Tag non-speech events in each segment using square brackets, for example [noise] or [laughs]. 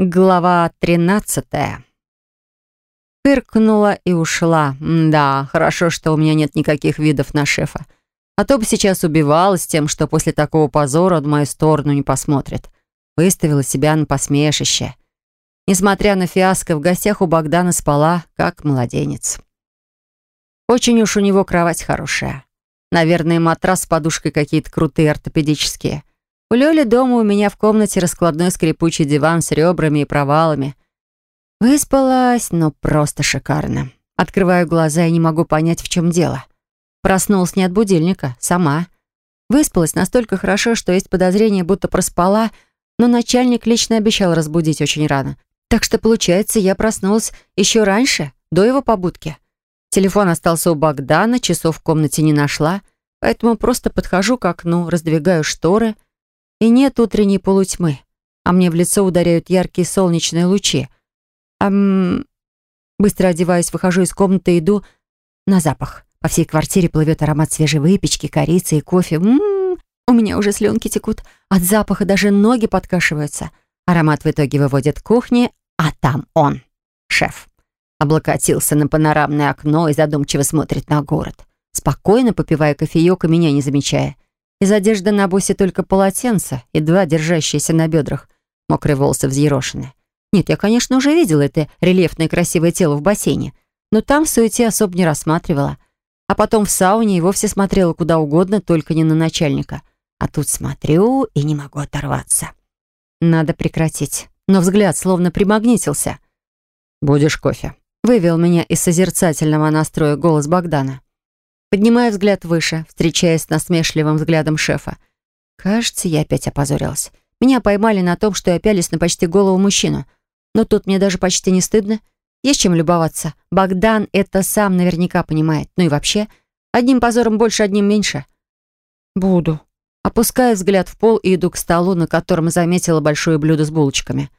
Глава тринадцатая. Фыркнула и ушла. Да, хорошо, что у меня нет никаких видов на шефа. А то бы сейчас убивалась тем, что после такого позора он в мою сторону не посмотрит. Выставила себя на посмешище. Несмотря на фиаско, в гостях у Богдана спала, как младенец. Очень уж у него кровать хорошая. Наверное, матрас с подушкой какие-то крутые ортопедические. У Лёли дома у меня в комнате раскладной скрипучий диван с ребрами и провалами. Выспалась, но просто шикарно. Открываю глаза и не могу понять, в чем дело. Проснулась не от будильника, сама. Выспалась настолько хорошо, что есть подозрение, будто проспала, но начальник лично обещал разбудить очень рано. Так что, получается, я проснулась еще раньше, до его побудки. Телефон остался у Богдана, часов в комнате не нашла, поэтому просто подхожу к окну, раздвигаю шторы — и нет утренней полутьмы, а мне в лицо ударяют яркие солнечные лучи. Ам... Быстро одеваюсь, выхожу из комнаты и иду на запах. По всей квартире плывет аромат свежей выпечки, корицы и кофе. М-м-м, у меня уже слюнки текут. От запаха даже ноги подкашиваются. Аромат в итоге выводит к кухне, а там он, шеф. Облокотился на панорамное окно и задумчиво смотрит на город. Спокойно попивая кофеек и меня не замечая. Из одежды на бусе только полотенце, едва держащиеся на бедрах. Мокрые волосы взъерошены. Нет, я, конечно, уже видела это рельефное красивое тело в бассейне, но там в суете особо не рассматривала. А потом в сауне и вовсе смотрела куда угодно, только не на начальника. А тут смотрю и не могу оторваться. Надо прекратить. Но взгляд словно примагнитился. «Будешь кофе?» Вывел меня из созерцательного настроя голос Богдана. Поднимая взгляд выше, встречаясь с насмешливым взглядом шефа. Кажется, я опять опозорилась. Меня поймали на том, что я пялись на почти голову мужчину. Но тут мне даже почти не стыдно. Есть чем любоваться. Богдан это сам наверняка понимает. Ну и вообще, одним позором больше, одним меньше. Буду. Опускаю взгляд в пол и иду к столу, на котором заметила большое блюдо с булочками.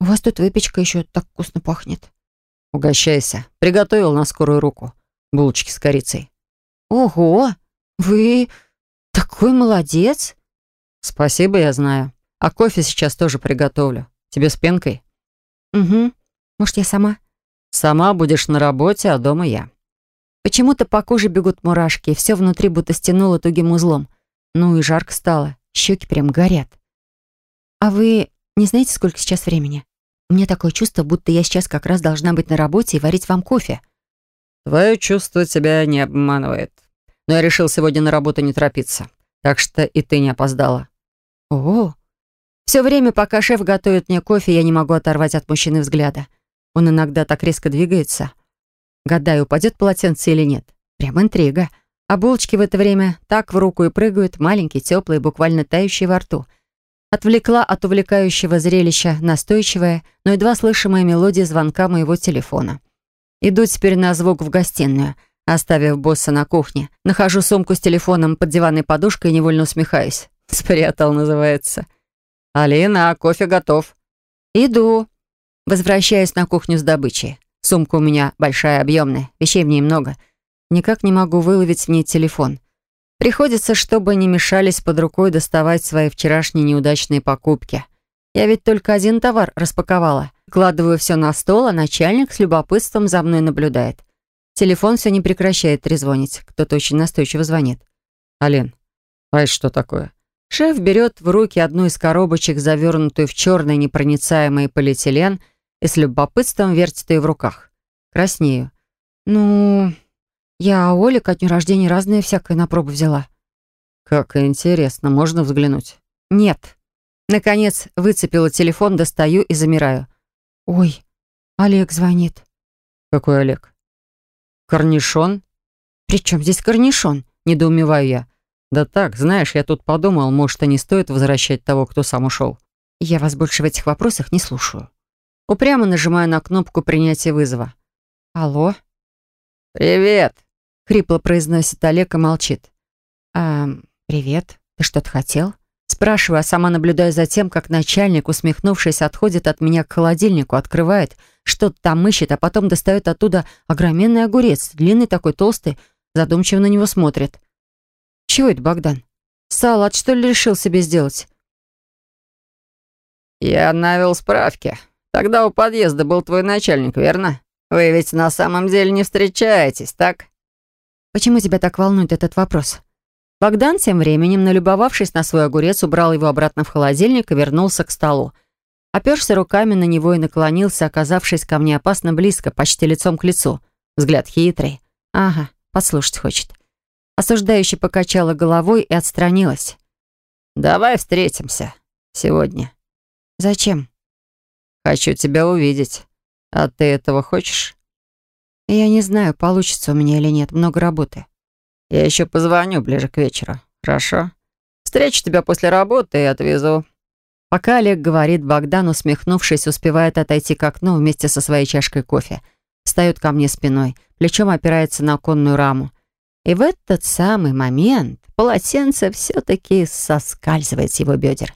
У вас тут выпечка еще так вкусно пахнет. Угощайся. Приготовил на скорую руку. Булочки с корицей. «Ого! Вы такой молодец!» «Спасибо, я знаю. А кофе сейчас тоже приготовлю. Тебе с пенкой?» «Угу. Может, я сама?» «Сама будешь на работе, а дома я». Почему-то по коже бегут мурашки, и все внутри будто стянуло тугим узлом. Ну и жарко стало, щеки прям горят. «А вы не знаете, сколько сейчас времени? У меня такое чувство, будто я сейчас как раз должна быть на работе и варить вам кофе». «Твое чувство тебя не обманывает но я решил сегодня на работу не торопиться. Так что и ты не опоздала». «О, все время, пока шеф готовит мне кофе, я не могу оторвать от мужчины взгляда. Он иногда так резко двигается. Гадаю, упадет полотенце или нет. Прям интрига. А булочки в это время так в руку и прыгают, маленькие, теплые, буквально тающие во рту. Отвлекла от увлекающего зрелища настойчивая, но едва слышимая мелодия звонка моего телефона. Иду теперь на звук в гостиную — Оставив босса на кухне, нахожу сумку с телефоном под диванной подушкой и невольно усмехаюсь. [laughs] «Спрятал» называется. «Алина, кофе готов». «Иду». Возвращаюсь на кухню с добычей. Сумка у меня большая, объемная, вещей в ней много. Никак не могу выловить в ней телефон. Приходится, чтобы не мешались под рукой доставать свои вчерашние неудачные покупки. Я ведь только один товар распаковала. Кладываю все на стол, а начальник с любопытством за мной наблюдает. Телефон все не прекращает трезвонить. Кто-то очень настойчиво звонит. «Ален, а что такое?» Шеф берет в руки одну из коробочек, завернутую в черный непроницаемый полиэтилен, и с любопытством вертит ее в руках. Краснею. «Ну, я Оля ко дню рождения разное всякое на пробу взяла». «Как интересно. Можно взглянуть?» «Нет». Наконец, выцепила телефон, достаю и замираю. «Ой, Олег звонит». «Какой Олег?» «Корнишон?» «При чем здесь корнишон?» — недоумеваю я. «Да так, знаешь, я тут подумал, может, и не стоит возвращать того, кто сам ушел». «Я вас больше в этих вопросах не слушаю». Упрямо нажимаю на кнопку принятия вызова. «Алло?» «Привет!» — хрипло произносит Олег и молчит. «А, привет. Ты что-то хотел?» Спрашиваю, а сама наблюдаю за тем, как начальник, усмехнувшись, отходит от меня к холодильнику, открывает, что-то там ищет, а потом достает оттуда огроменный огурец, длинный такой, толстый, задумчиво на него смотрит. «Чего это, Богдан? Салат, что ли, решил себе сделать?» «Я навел справки. Тогда у подъезда был твой начальник, верно? Вы ведь на самом деле не встречаетесь, так? Почему тебя так волнует этот вопрос? Богдан тем временем, налюбовавшись на свой огурец, убрал его обратно в холодильник и вернулся к столу. Оперся руками на него и наклонился, оказавшись ко мне опасно близко, почти лицом к лицу. Взгляд хитрый. Ага, послушать хочет. Осуждающе покачала головой и отстранилась. «Давай встретимся. Сегодня». «Зачем?» «Хочу тебя увидеть. А ты этого хочешь?» «Я не знаю, получится у меня или нет. Много работы». «Я еще позвоню ближе к вечеру. Хорошо? Встречу тебя после работы и отвезу». Пока Олег говорит, Богдан, усмехнувшись, успевает отойти к окну вместе со своей чашкой кофе. Встает ко мне спиной, плечом опирается на оконную раму. И в этот самый момент полотенце все-таки соскальзывает с его бедер.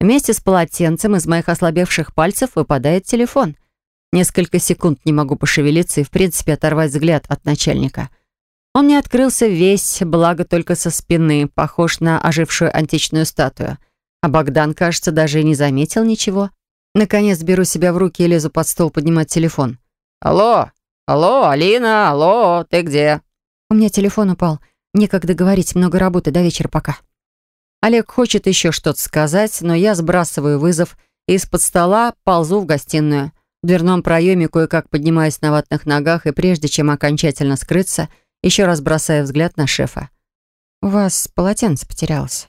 Вместе с полотенцем из моих ослабевших пальцев выпадает телефон. Несколько секунд не могу пошевелиться и, в принципе, оторвать взгляд от начальника. Он не открылся весь, благо только со спины, похож на ожившую античную статую. А Богдан, кажется, даже и не заметил ничего. Наконец беру себя в руки и лезу под стол поднимать телефон. «Алло! Алло, Алина! Алло! Ты где?» У меня телефон упал. Некогда говорить, много работы, до вечера пока. Олег хочет еще что-то сказать, но я сбрасываю вызов и из-под стола ползу в гостиную. В дверном проеме кое-как поднимаюсь на ватных ногах и прежде чем окончательно скрыться, еще раз бросаю взгляд на шефа. «У вас полотенце потерялось».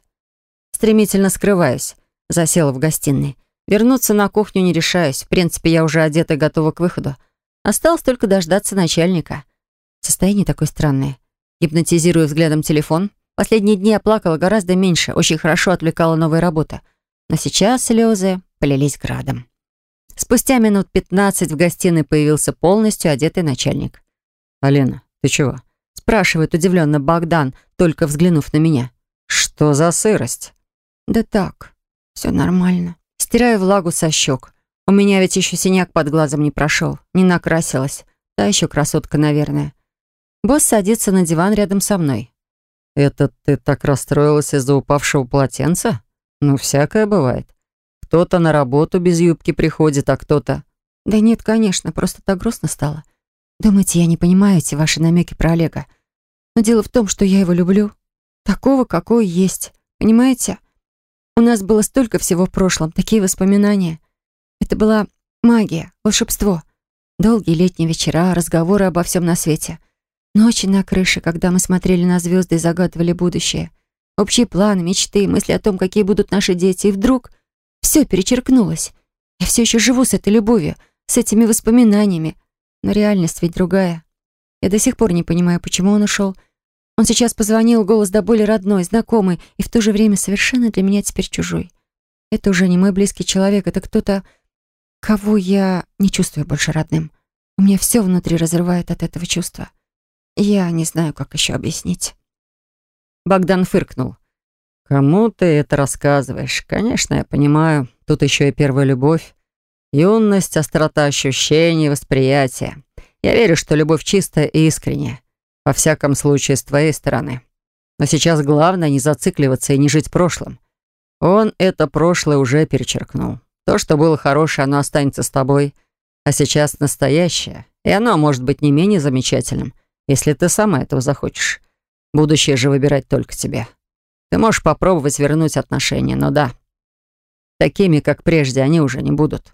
Стремительно скрываюсь. Засела в гостиной. Вернуться на кухню не решаюсь. В принципе, я уже одета и готова к выходу. Осталось только дождаться начальника. Состояние такое странное. Гипнотизирую взглядом телефон. Последние дни я плакала гораздо меньше. Очень хорошо отвлекала новая работа. Но сейчас слезы полились градом. Спустя минут пятнадцать в гостиной появился полностью одетый начальник. «Алена, ты чего?» Спрашивает удивленно Богдан, только взглянув на меня. «Что за сырость?» «Да так, все нормально». Стираю влагу со щек. У меня ведь еще синяк под глазом не прошел, не накрасилась. Та еще красотка, наверное. Босс садится на диван рядом со мной. «Это ты так расстроилась из-за упавшего полотенца? Ну, всякое бывает. Кто-то на работу без юбки приходит, а кто-то...» «Да нет, конечно, просто так грустно стало. Думаете, я не понимаю эти ваши намеки про Олега? Но дело в том, что я его люблю. Такого, какой есть. Понимаете? У нас было столько всего в прошлом, такие воспоминания. Это была магия, волшебство. Долгие летние вечера, разговоры обо всем на свете. Ночи на крыше, когда мы смотрели на звезды и загадывали будущее. Общие планы, мечты, мысли о том, какие будут наши дети. И вдруг все перечеркнулось. Я все еще живу с этой любовью, с этими воспоминаниями. Но реальность ведь другая. Я до сих пор не понимаю, почему он ушел, он сейчас позвонил, голос до боли родной, знакомый, и в то же время совершенно для меня теперь чужой. Это уже не мой близкий человек, это кто-то, кого я не чувствую больше родным. У меня все внутри разрывает от этого чувства. Я не знаю, как еще объяснить. Богдан фыркнул. «Кому ты это рассказываешь? Конечно, я понимаю. Тут еще и первая любовь. Юность, острота ощущений, восприятия. Я верю, что любовь чистая и искренняя. Во всяком случае, с твоей стороны. Но сейчас главное не зацикливаться и не жить прошлым. Он это прошлое уже перечеркнул. То, что было хорошее, оно останется с тобой. А сейчас настоящее. И оно может быть не менее замечательным, если ты сама этого захочешь. Будущее же выбирать только тебе. Ты можешь попробовать вернуть отношения, но да. Такими, как прежде, они уже не будут.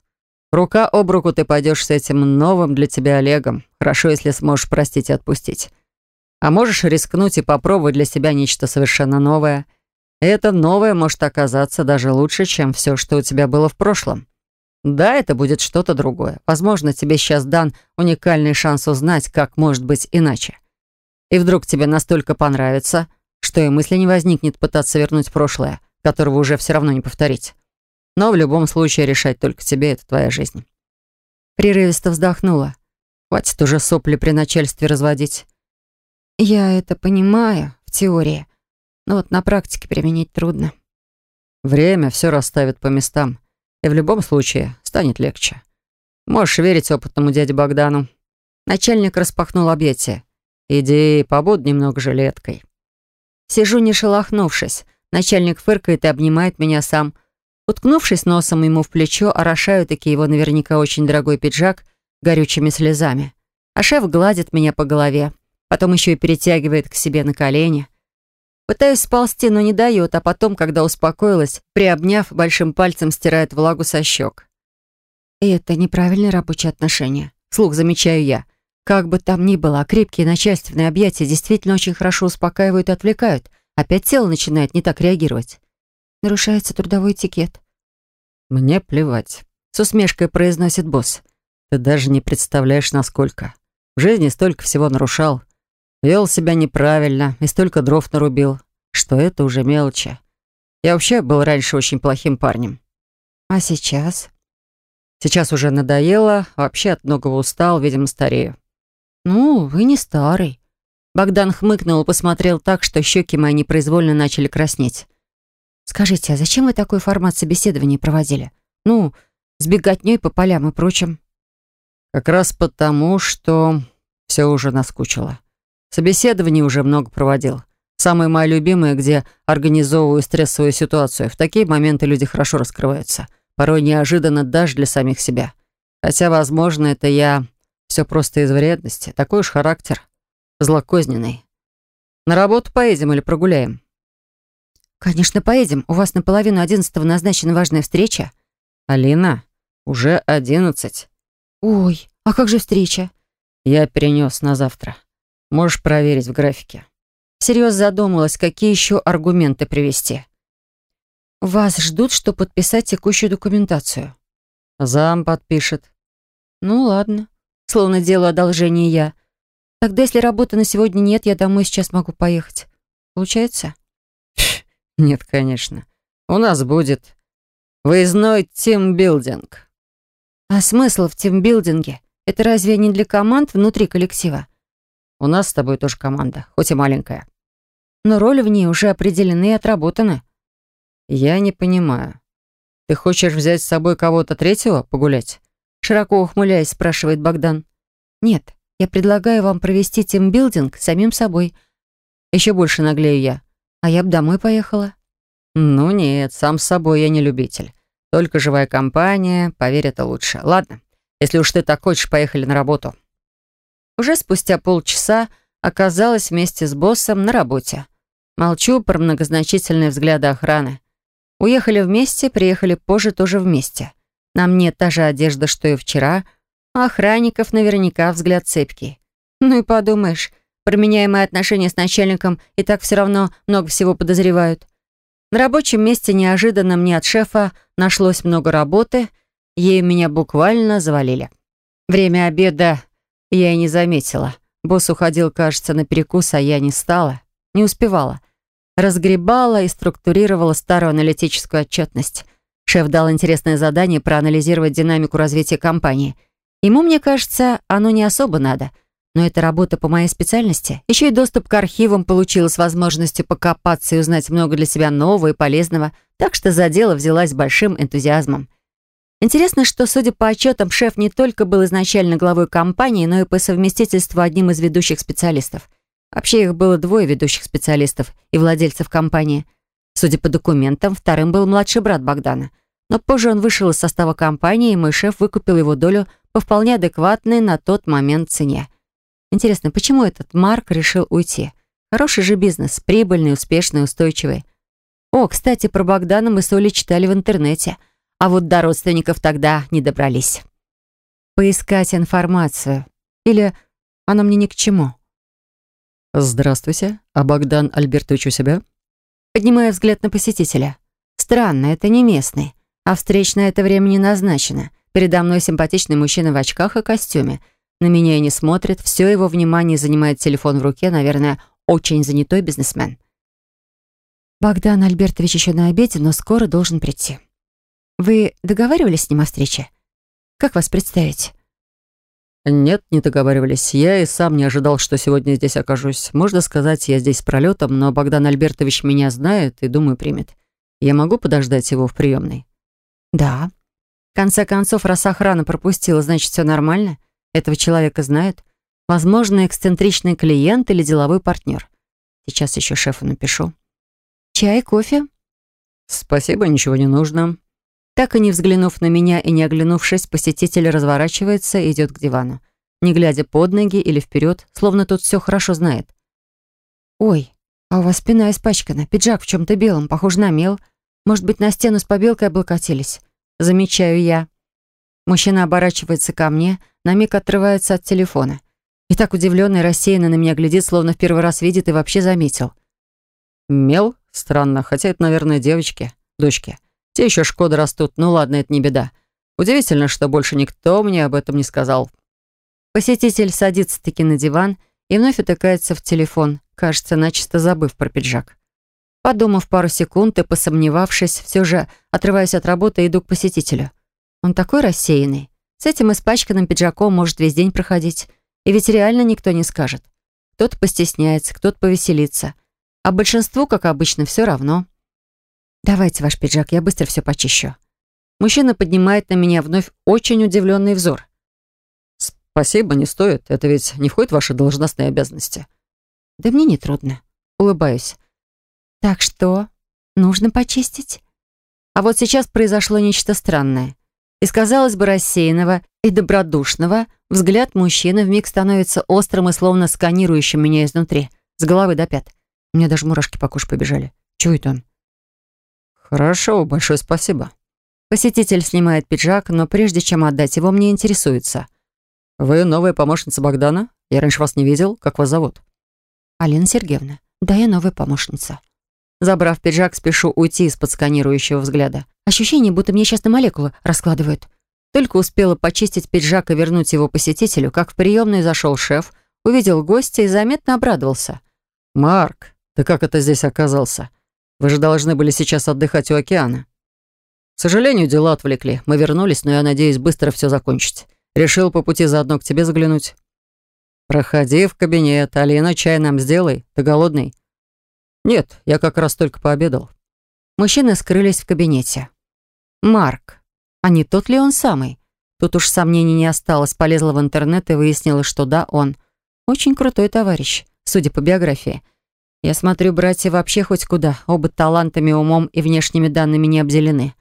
Рука об руку ты пойдешь с этим новым для тебя Олегом. Хорошо, если сможешь простить и отпустить. А можешь рискнуть и попробовать для себя нечто совершенно новое. И это новое может оказаться даже лучше, чем все, что у тебя было в прошлом. Да, это будет что-то другое. Возможно, тебе сейчас дан уникальный шанс узнать, как может быть иначе. И вдруг тебе настолько понравится, что и мысли не возникнет пытаться вернуть прошлое, которого уже все равно не повторить. Но в любом случае решать только тебе, это твоя жизнь. Прерывисто вздохнула. Хватит уже сопли при начальстве разводить. Я это понимаю в теории, но вот на практике применить трудно. Время все расставит по местам, и в любом случае станет легче. Можешь верить опытному дяде Богдану. Начальник распахнул объятия. «Иди, побудь немного жилеткой». Сижу, не шелохнувшись. Начальник фыркает и обнимает меня сам. Уткнувшись носом ему в плечо, орошаю таки его наверняка очень дорогой пиджак горючими слезами. А шеф гладит меня по голове, потом еще и перетягивает к себе на колени. Пытаюсь сползти, но не дает, а потом, когда успокоилась, приобняв, большим пальцем стирает влагу со щек. И это неправильные рабочие отношения. Слух замечаю я. Как бы там ни было, крепкие начальственные объятия действительно очень хорошо успокаивают и отвлекают. Опять тело начинает не так реагировать. Нарушается трудовой этикет. «Мне плевать», — с усмешкой произносит босс. «Ты даже не представляешь, насколько. В жизни столько всего нарушал. Вел себя неправильно и столько дров нарубил, что это уже мелочи. Я вообще был раньше очень плохим парнем». «А сейчас?» «Сейчас уже надоело, вообще от многого устал, видимо, старею». «Ну, вы не старый». Богдан хмыкнул и посмотрел так, что щеки мои непроизвольно начали краснеть. «Скажите, а зачем вы такой формат собеседования проводили? Ну, с беготней по полям и прочим». «Как раз потому, что все уже наскучило. Собеседований уже много проводил. Самое мое любимое, где организовываю стрессовую ситуацию. В такие моменты люди хорошо раскрываются. Порой неожиданно даже для самих себя. Хотя, возможно, это я все просто из вредности. Такой уж характер. Злокозненный. На работу поедем или прогуляем? Конечно, поедем. У вас наполовину одиннадцатого назначена важная встреча. Алина, уже одиннадцать. Ой, а как же встреча? Я перенес на завтра. Можешь проверить в графике. Всерьез задумалась, какие еще аргументы привести. Вас ждут, что подписать текущую документацию. Зам подпишет. Ну ладно словно делаю одолжение я. Тогда, если работы на сегодня нет, я домой сейчас могу поехать. Получается? Нет, конечно. У нас будет выездной тимбилдинг. А смысл в тимбилдинге? Это разве не для команд внутри коллектива? У нас с тобой тоже команда, хоть и маленькая. Но роли в ней уже определены и отработаны. Я не понимаю. Ты хочешь взять с собой кого-то третьего погулять? Широко ухмыляясь, спрашивает Богдан. «Нет, я предлагаю вам провести тимбилдинг самим собой». Еще больше наглею я. А я бы домой поехала. «Ну нет, сам с собой я не любитель. Только живая компания, поверь, это лучше. Ладно, если уж ты так хочешь, поехали на работу». Уже спустя полчаса оказалась вместе с боссом на работе. Молчу про многозначительные взгляды охраны. Уехали вместе, приехали позже тоже вместе. На мне та же одежда, что и вчера, а охранников наверняка взгляд цепкий. Ну и подумаешь, про меня отношения с начальником и так все равно много всего подозревают. На рабочем месте неожиданно мне от шефа нашлось много работы, ею меня буквально завалили. Время обеда я и не заметила. Босс уходил, кажется, на перекус, а я не стала, не успевала. Разгребала и структурировала старую аналитическую отчетность. Шеф дал интересное задание проанализировать динамику развития компании. Ему, мне кажется, оно не особо надо. Но это работа по моей специальности. Еще и доступ к архивам получила с возможностью покопаться и узнать много для себя нового и полезного. Так что за дело взялась большим энтузиазмом. Интересно, что, судя по отчетам, шеф не только был изначально главой компании, но и по совместительству одним из ведущих специалистов. Вообще их было двое ведущих специалистов и владельцев компании – Судя по документам, вторым был младший брат Богдана. Но позже он вышел из состава компании, и мой шеф выкупил его долю по вполне адекватной на тот момент цене. Интересно, почему этот Марк решил уйти? Хороший же бизнес, прибыльный, успешный, устойчивый. О, кстати, про Богдана мы с Олей читали в интернете, а вот до родственников тогда не добрались. Поискать информацию. Или она мне ни к чему. «Здравствуйте. А Богдан Альбертович у себя?» Поднимаю взгляд на посетителя. Странно, это не местный. А встреч на это время не назначено. Передо мной симпатичный мужчина в очках и костюме. На меня и не смотрит. Все его внимание занимает телефон в руке. Наверное, очень занятой бизнесмен. Богдан Альбертович еще на обеде, но скоро должен прийти. Вы договаривались с ним о встрече? Как вас представить? «Нет, не договаривались. Я и сам не ожидал, что сегодня здесь окажусь. Можно сказать, я здесь с пролетом, но Богдан Альбертович меня знает и, думаю, примет. Я могу подождать его в приемной?» «Да. В конце концов, раз охрана пропустила, значит, все нормально. Этого человека знают. Возможно, эксцентричный клиент или деловой партнер. Сейчас еще шефу напишу. Чай, кофе?» «Спасибо, ничего не нужно». Так и не взглянув на меня и не оглянувшись, посетитель разворачивается и идет к дивану, не глядя под ноги или вперед, словно тут все хорошо знает. «Ой, а у вас спина испачкана, пиджак в чем-то белом, похож на мел. Может быть, на стену с побелкой облокотились?» Замечаю я. Мужчина оборачивается ко мне, на миг отрывается от телефона. И так удивленно и рассеянно на меня глядит, словно в первый раз видит и вообще заметил. «Мел? Странно, хотя это, наверное, девочки, дочки. Те еще шкоды растут, ну ладно, это не беда. Удивительно, что больше никто мне об этом не сказал». Посетитель садится-таки на диван и вновь утыкается в телефон, кажется, начисто забыв про пиджак. Подумав пару секунд и посомневавшись, все же отрываюсь от работы и иду к посетителю. Он такой рассеянный. С этим испачканным пиджаком может весь день проходить. И ведь реально никто не скажет. Кто-то постесняется, кто-то повеселится. А большинству, как обычно, все равно. «Давайте ваш пиджак, я быстро все почищу». Мужчина поднимает на меня вновь очень удивленный взор. «Спасибо, не стоит. Это ведь не входит в ваши должностные обязанности». «Да мне не трудно. Улыбаюсь. «Так что? Нужно почистить?» А вот сейчас произошло нечто странное. Из, казалось бы, рассеянного и добродушного взгляд мужчины вмиг становится острым и словно сканирующим меня изнутри, с головы до пят. У меня даже мурашки по коже побежали. Это он? «Хорошо, большое спасибо». Посетитель снимает пиджак, но прежде чем отдать его, мне интересуется. «Вы новая помощница Богдана? Я раньше вас не видел. Как вас зовут?» «Алина Сергеевна. Да, я новая помощница». Забрав пиджак, спешу уйти из-под сканирующего взгляда. Ощущение, будто мне сейчас на молекулы раскладывают. Только успела почистить пиджак и вернуть его посетителю, как в приемную зашел шеф, увидел гостя и заметно обрадовался. «Марк, ты как это здесь оказался? Вы же должны были сейчас отдыхать у океана». «К сожалению, дела отвлекли. Мы вернулись, но я надеюсь быстро все закончить. Решил по пути заодно к тебе заглянуть». «Проходи в кабинет. Алина, чай нам сделай. Ты голодный?» «Нет, я как раз только пообедал». Мужчины скрылись в кабинете. «Марк. А не тот ли он самый?» Тут уж сомнений не осталось. Полезла в интернет и выяснила, что да, он. Очень крутой товарищ, судя по биографии. Я смотрю, братья вообще хоть куда. Оба талантами, умом и внешними данными не обделены.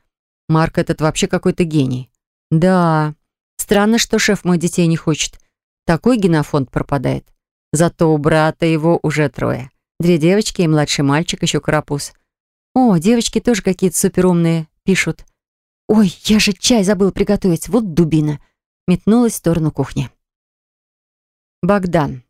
Марк этот вообще какой-то гений. Да, странно, что шеф мой детей не хочет. Такой генофонд пропадает. Зато у брата его уже трое. Две девочки и младший мальчик, еще карапуз. О, девочки тоже какие-то суперумные, пишут. Ой, я же чай забыл приготовить, вот дубина. Метнулась в сторону кухни. Богдан.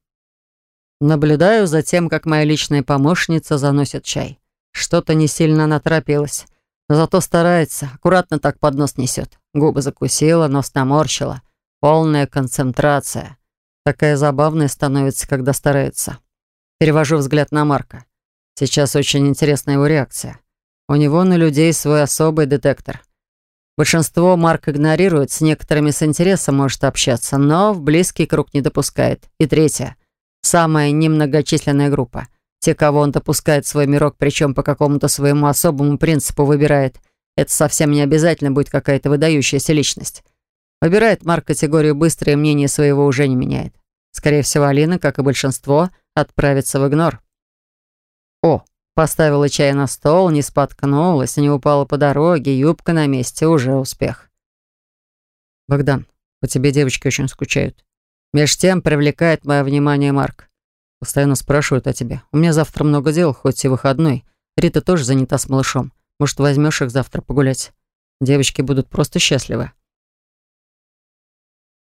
Наблюдаю за тем, как моя личная помощница заносит чай. Что-то не сильно наторопилась. Зато старается, аккуратно так под нос несет. Губы закусила, нос наморщила. Полная концентрация. Такая забавная становится, когда старается. Перевожу взгляд на Марка. Сейчас очень интересна его реакция. У него на людей свой особый детектор. Большинство Марк игнорирует, с некоторыми с интересом может общаться, но в близкий круг не допускает. И третье. Самая немногочисленная группа. Те, кого он допускает в свой мирок, причем по какому-то своему особому принципу выбирает. Это совсем не обязательно будет какая-то выдающаяся личность. Выбирает Марк категорию быстро и мнение своего уже не меняет. Скорее всего, Алина, как и большинство, отправиться в игнор. О, поставила чай на стол, не споткнулась, не упала по дороге, юбка на месте, уже успех. Богдан, по тебе девочки очень скучают. Меж тем привлекает мое внимание Марк. Постоянно спрашивают о тебе. У меня завтра много дел, хоть и выходной. Рита тоже занята с малышом. Может, возьмешь их завтра погулять? Девочки будут просто счастливы.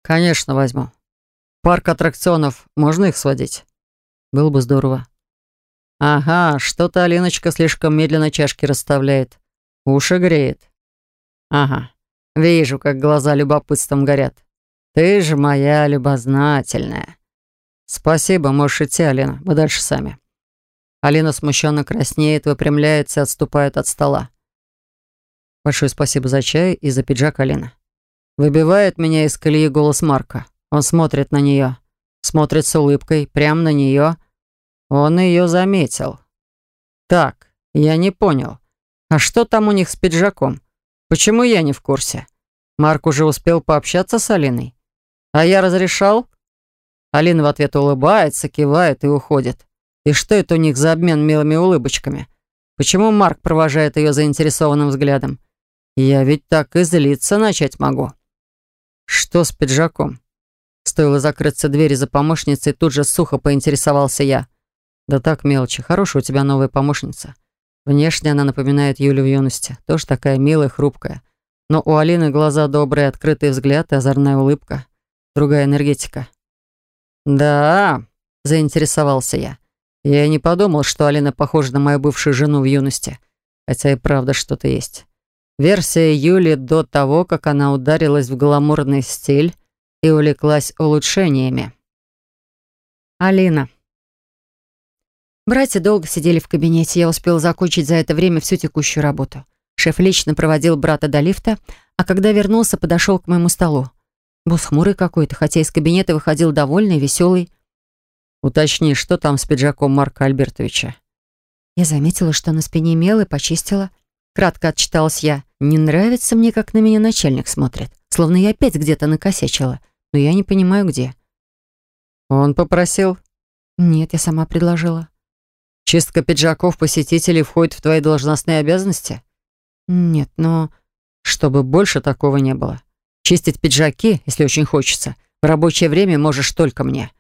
Конечно, возьму. Парк аттракционов, можно их сводить? Было бы здорово. Ага, что-то Алиночка слишком медленно чашки расставляет. Уши греет. Ага, вижу, как глаза любопытством горят. Ты же моя любознательная. Спасибо, можешь идти, Алина, мы дальше сами. Алина смущенно краснеет, выпрямляется и отступает от стола. Большое спасибо за чай и за пиджак, Алина. Выбивает меня из колеи голос Марка. Он смотрит на нее. Смотрит с улыбкой, прямо на нее. Он ее заметил. Так, я не понял. А что там у них с пиджаком? Почему я не в курсе? Марк уже успел пообщаться с Алиной. А я разрешал? Алина в ответ улыбается, кивает и уходит. И что это у них за обмен милыми улыбочками? Почему Марк провожает ее заинтересованным взглядом? Я ведь так и злиться начать могу. Что с пиджаком? Стоило закрыться двери за помощницей, тут же сухо поинтересовался я. Да так, мелочи. Хорошая у тебя новая помощница. Внешне она напоминает Юлю в юности. Тоже такая милая, хрупкая. Но у Алины глаза добрые, открытый взгляд и озорная улыбка. Другая энергетика. «Да», — заинтересовался я. Я и не подумал, что Алина похожа на мою бывшую жену в юности. Хотя и правда что-то есть. Версия Юли до того, как она ударилась в гламурный стиль и увлеклась улучшениями. Алина. Братья долго сидели в кабинете. Я успел закончить за это время всю текущую работу. Шеф лично проводил брата до лифта, а когда вернулся, подошел к моему столу. Босс хмурый какой-то, хотя из кабинета выходил довольный, веселый. «Уточни, что там с пиджаком Марка Альбертовича?» Я заметила, что на спине мел и почистила. Кратко отчиталась я. Не нравится мне, как на меня начальник смотрит. Словно я опять где-то накосячила. Но я не понимаю, где. «Он попросил?» «Нет, я сама предложила». «Чистка пиджаков посетителей входит в твои должностные обязанности?» «Нет, но...» «Чтобы больше такого не было. Чистить пиджаки, если очень хочется, в рабочее время можешь только мне.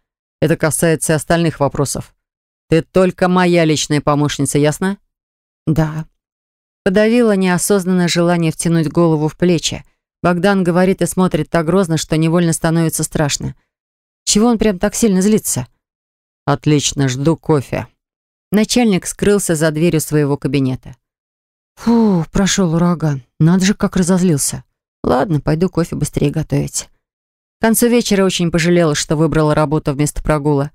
Это касается и остальных вопросов. Ты только моя личная помощница, ясно? Да. Подавила неосознанное желание втянуть голову в плечи. Богдан говорит и смотрит так грозно, что невольно становится страшно. Чего он прям так сильно злится? Отлично, жду кофе. Начальник скрылся за дверью своего кабинета. Фу, прошел ураган. Надо же, как разозлился. Ладно, пойду кофе быстрее готовить. К концу вечера очень пожалела, что выбрала работу вместо прогула.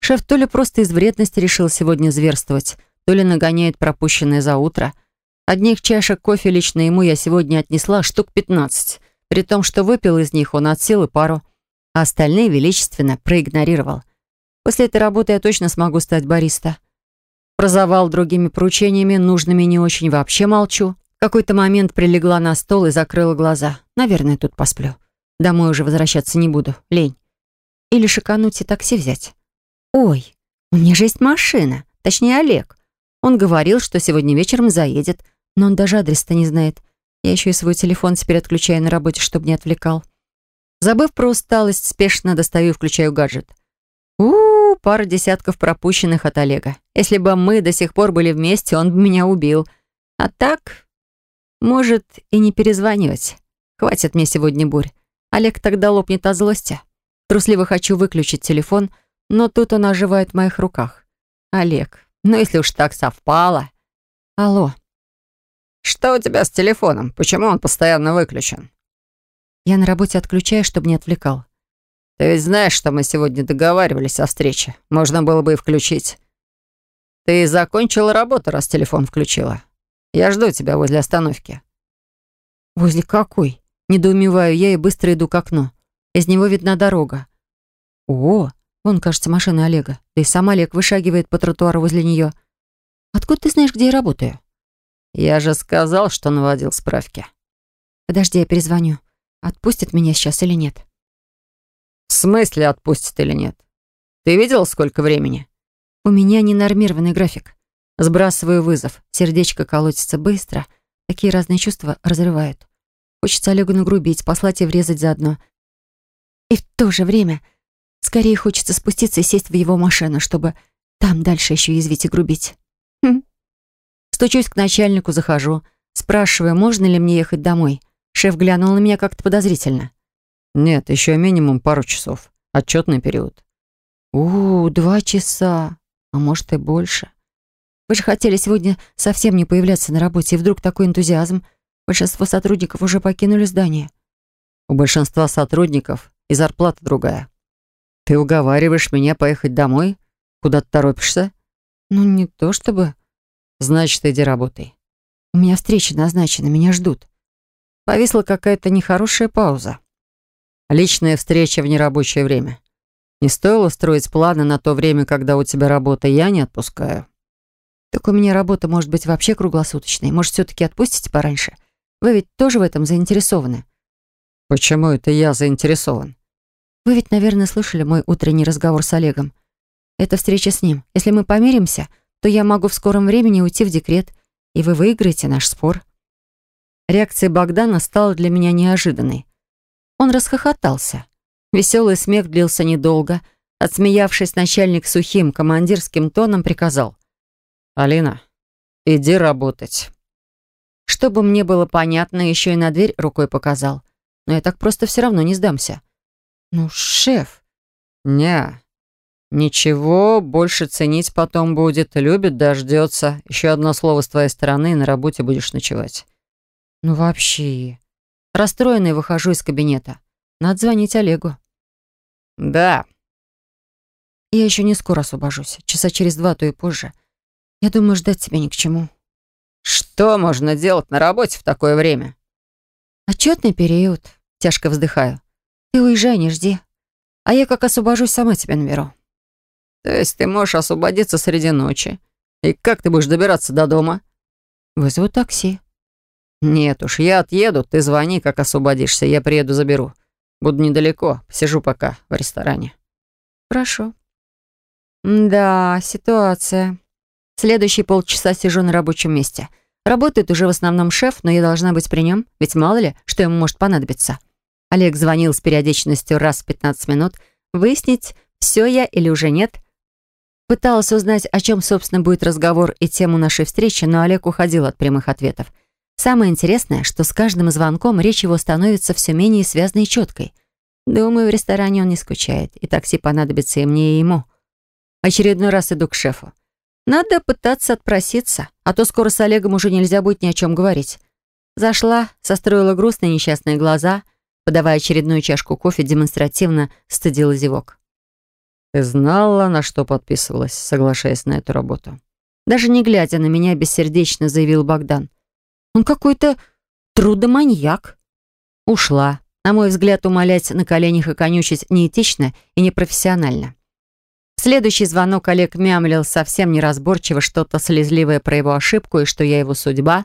Шеф то ли просто из вредности решил сегодня зверствовать, то ли нагоняет пропущенное за утро. Одних чашек кофе лично ему я сегодня отнесла штук 15, при том, что выпил из них он от силы пару, а остальные величественно проигнорировал. После этой работы я точно смогу стать бариста. Про завал другими поручениями, нужными не очень, вообще молчу. Какой-то момент прилегла на стол и закрыла глаза. Наверное, тут посплю. Домой уже возвращаться не буду. Лень. Или шикануть и такси взять. Ой, у меня же есть машина. Точнее, Олег. Он говорил, что сегодня вечером заедет, но он даже адрес-то не знает. Я еще и свой телефон теперь отключаю на работе, чтобы не отвлекал. Забыв про усталость, спешно достаю и включаю гаджет. у, -у, -у пара десятков пропущенных от Олега. Если бы мы до сих пор были вместе, он бы меня убил. А так, может, и не перезванивать. Хватит мне сегодня бурь. Олег тогда лопнет от злости. Трусливо хочу выключить телефон, но тут он оживает в моих руках. Олег, ну если уж так совпало. Алло. Что у тебя с телефоном? Почему он постоянно выключен? Я на работе отключаю, чтобы не отвлекал. Ты ведь знаешь, что мы сегодня договаривались о встрече. Можно было бы и включить. Ты закончила работу, раз телефон включила. Я жду тебя возле остановки». «Возле какой?» Недоумеваю я и быстро иду к окну. Из него видна дорога. О, вон, кажется, машина Олега. Да и сам Олег вышагивает по тротуару возле нее. Откуда ты знаешь, где я работаю? Я же сказал, что наводил справки. Подожди, я перезвоню. Отпустит меня сейчас или нет? В смысле отпустит или нет? Ты видел, сколько времени? У меня ненормированный график. Сбрасываю вызов. Сердечко колотится быстро. Такие разные чувства разрывают. Хочется Олегу нагрубить, послать и врезать заодно. И в то же время скорее хочется спуститься и сесть в его машину, чтобы там дальше еще язвить и грубить. Хм. Стучусь к начальнику, захожу. Спрашиваю, можно ли мне ехать домой. Шеф глянул на меня как-то подозрительно. «Нет, еще минимум пару часов. Отчетный период». «У, два часа. А может и больше. Вы же хотели сегодня совсем не появляться на работе, и вдруг такой энтузиазм. Большинство сотрудников уже покинули здание. У большинства сотрудников и зарплата другая. Ты уговариваешь меня поехать домой? Куда ты торопишься? Ну, не то чтобы. Значит, иди работай. У меня встреча назначена, меня ждут. Повисла какая-то нехорошая пауза. Личная встреча в нерабочее время. Не стоило строить планы на то время, когда у тебя работа, я не отпускаю. Так у меня работа может быть вообще круглосуточной. Может, все-таки отпустите пораньше? Вы ведь тоже в этом заинтересованы. Почему это я заинтересован? Вы ведь, наверное, слышали мой утренний разговор с Олегом. Это встреча с ним. Если мы помиримся, то я могу в скором времени уйти в декрет, и вы выиграете наш спор. Реакция Богдана стала для меня неожиданной. Он расхохотался. Веселый смех длился недолго. Отсмеявшись, начальник сухим командирским тоном приказал. «Алина, иди работать». Чтобы мне было понятно, еще и на дверь рукой показал. Но я так просто все равно не сдамся. «Ну, шеф...» «Не, ничего, больше ценить потом будет. Любит, дождется. Еще одно слово с твоей стороны, и на работе будешь ночевать». «Ну, вообще...» Расстроенный выхожу из кабинета. Надо звонить Олегу. «Да». Я еще не скоро освобожусь. Часа через два, то и позже. Я думаю, ждать тебя ни к чему. «Что можно делать на работе в такое время?» «Отчетный период», — тяжко вздыхаю. «Ты уезжай, не жди. А я как освобожусь, сама тебя наберу». «То есть ты можешь освободиться среди ночи? И как ты будешь добираться до дома?» «Вызову такси». «Нет уж, я отъеду, ты звони, как освободишься, я приеду, заберу. Буду недалеко, сижу пока в ресторане». «Хорошо». «Да, ситуация. Следующие полчаса сижу на рабочем месте. Работает уже в основном шеф, но я должна быть при нем, ведь мало ли, что ему может понадобиться. Олег звонил с периодичностью раз в 15 минут, выяснить, все я или уже нет. Пыталась узнать, о чем, собственно, будет разговор и тему нашей встречи, но Олег уходил от прямых ответов. Самое интересное, что с каждым звонком речь его становится все менее связной и четкой. Думаю, в ресторане он не скучает, и такси понадобится и мне, и ему. Очередной раз иду к шефу. Надо пытаться отпроситься, а то скоро с Олегом уже нельзя будет ни о чем говорить. Зашла, состроила грустные несчастные глаза, подавая очередную чашку кофе, демонстративно стыдила зевок. «Ты знала, на что подписывалась, соглашаясь на эту работу?» Даже не глядя на меня, бессердечно заявил Богдан. «Он какой-то трудоманьяк». Ушла. На мой взгляд, умолять на коленях и конючить неэтично и непрофессионально. Следующий звонок Олег мямлил совсем неразборчиво что-то слезливое про его ошибку и что я его судьба.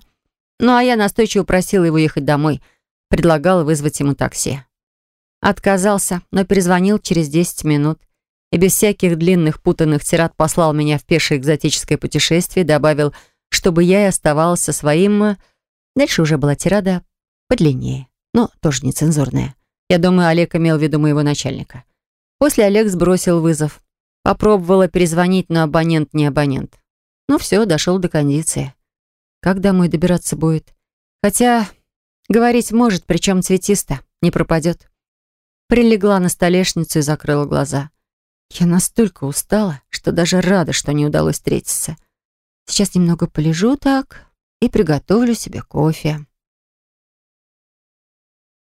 Ну а я настойчиво просила его ехать домой, предлагала вызвать ему такси. Отказался, но перезвонил через 10 минут и без всяких длинных путанных тират послал меня в пешее экзотическое путешествие, добавил, чтобы я и оставалась своим... Дальше уже была тирада подлиннее, но тоже нецензурная. Я думаю, Олег имел в виду моего начальника. После Олег сбросил вызов. Попробовала перезвонить, но абонент не абонент. Ну все, дошел до кондиции. Как домой добираться будет? Хотя говорить может, причем цветисто, не пропадет. Прилегла на столешницу и закрыла глаза. Я настолько устала, что даже рада, что не удалось встретиться. Сейчас немного полежу так и приготовлю себе кофе.